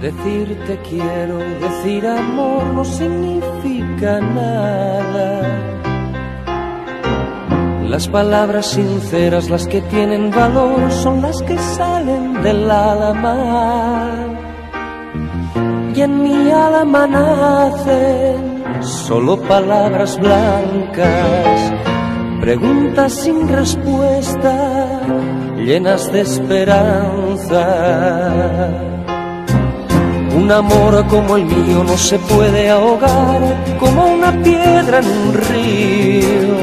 Decir te quiero, decir amor no significa nada. Las palabras sinceras, las que tienen valor, son las que salen del alma. Y en mi alma nacen solo palabras blancas, preguntas sin respuesta, llenas de esperanza. Un amor como el mío no se puede ahogar como una piedra en un río.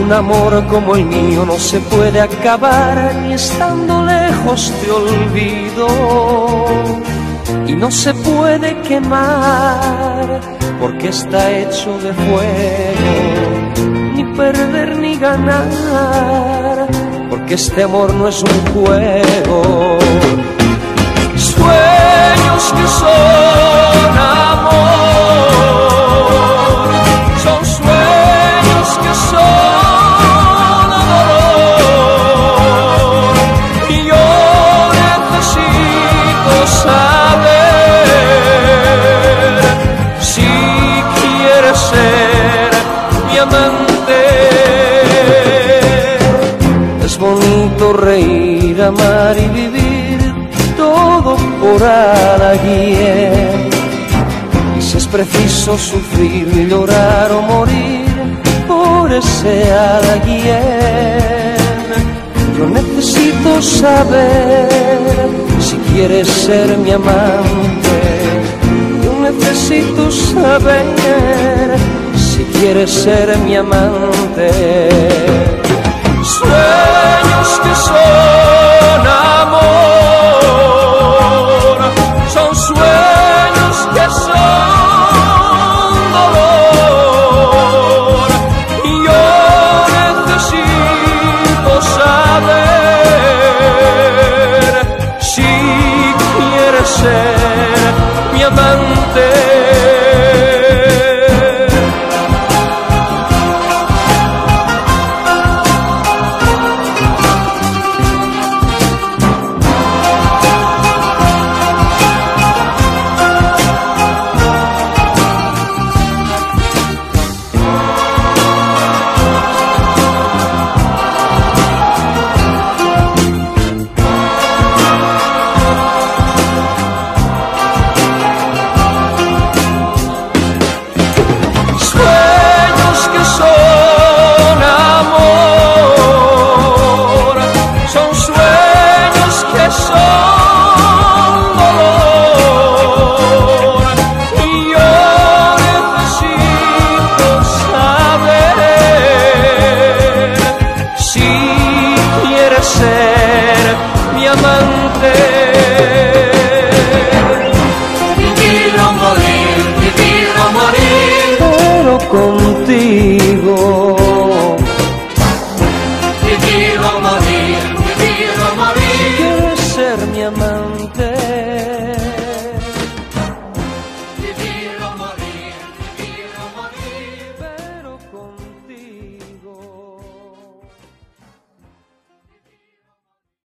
Un amor como el mío no se puede acabar ni estando lejos te olvido. Y no se puede quemar porque está hecho de fuego. Ni perder ni ganar porque este amor no es un juego sueños que son amor, son sueños que son amor. Y yo necesito saber si quieres ser mi amante. Es bonito reír, amar y vivir por alguien. Y si es preciso sufrir, llorar o morir por ese alguien, yo necesito saber si quieres ser mi amante. Yo necesito saber si quieres ser mi amante. Ser mi amante.